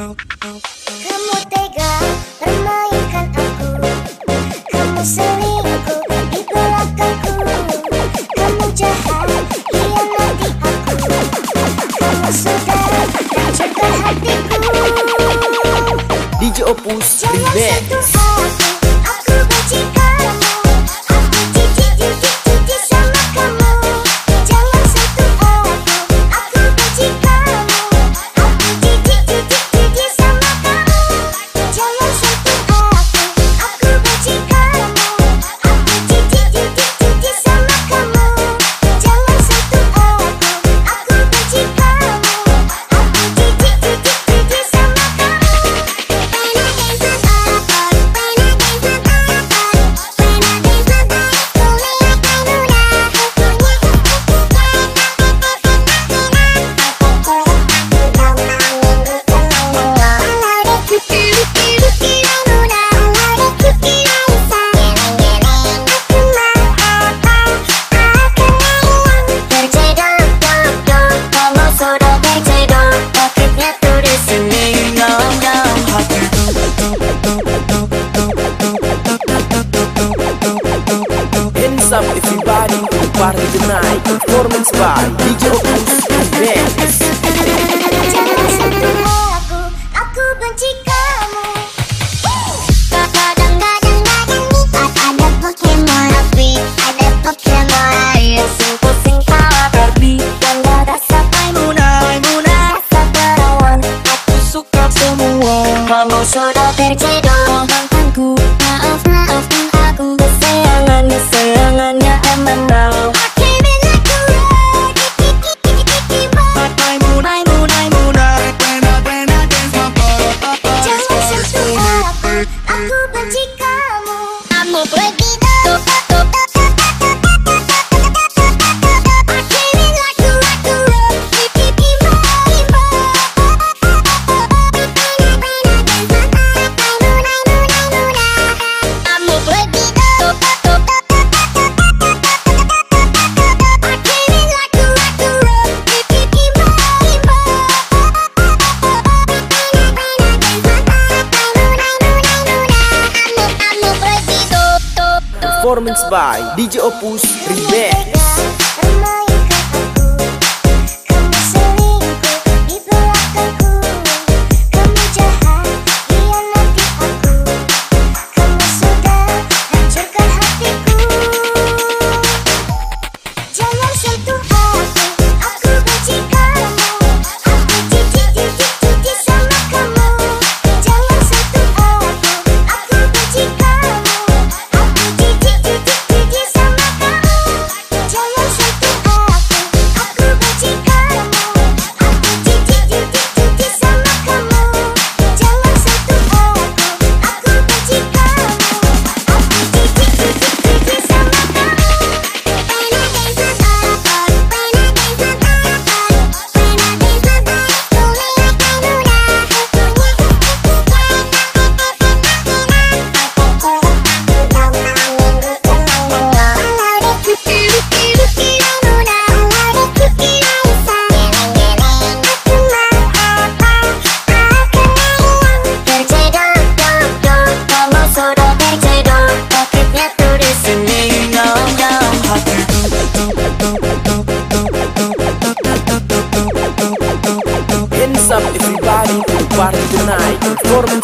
Kamu tega memainkan aku. Kamu selingkuh di belakangku Kamu jahat iya hianati aku. Kamu sudah hancurkan hatiku. DJ Opus Remix Party Tonight Performance by DJ Opus by DJ Opus Remix.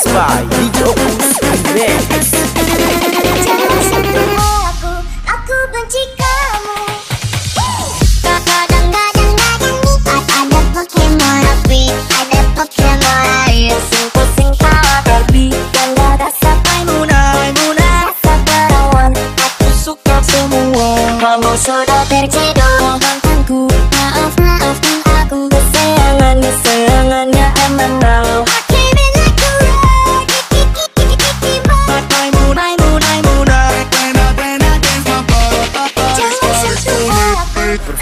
by DJ Opus.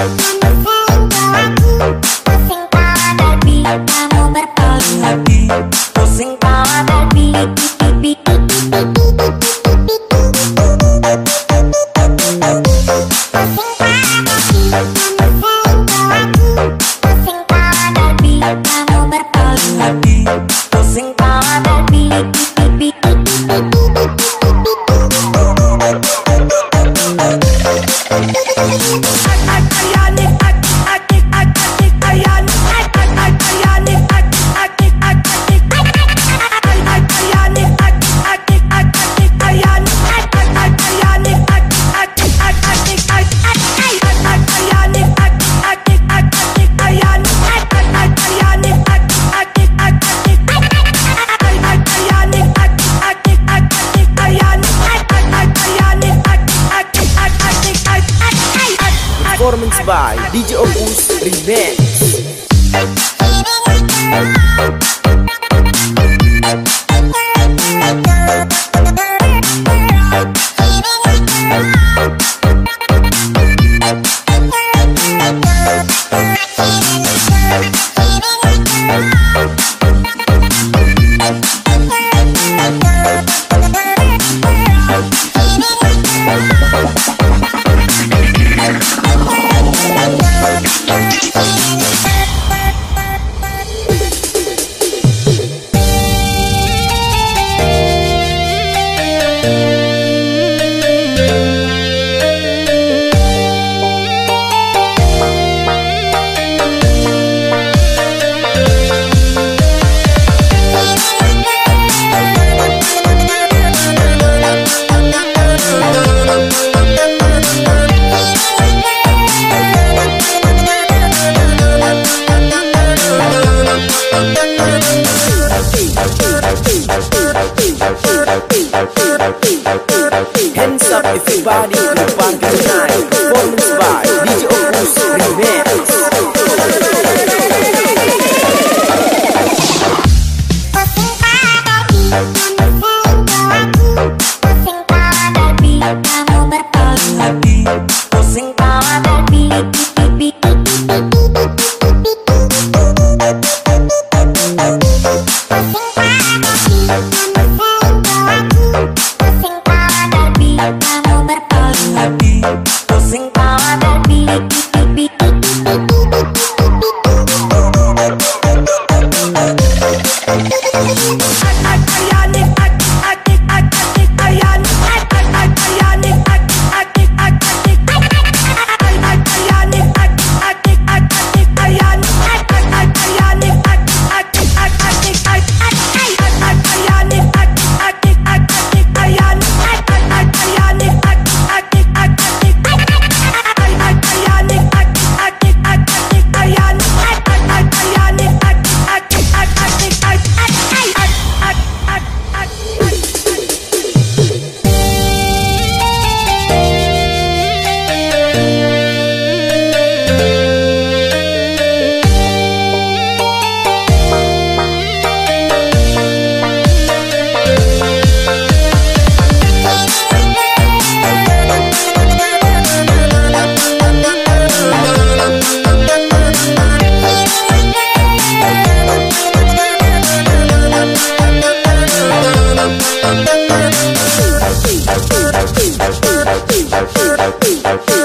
Thank DJ Opus Remix Hands up everybody to the party tonight. Performance by DJ Opus Remix. I, I, I, I, I, Outro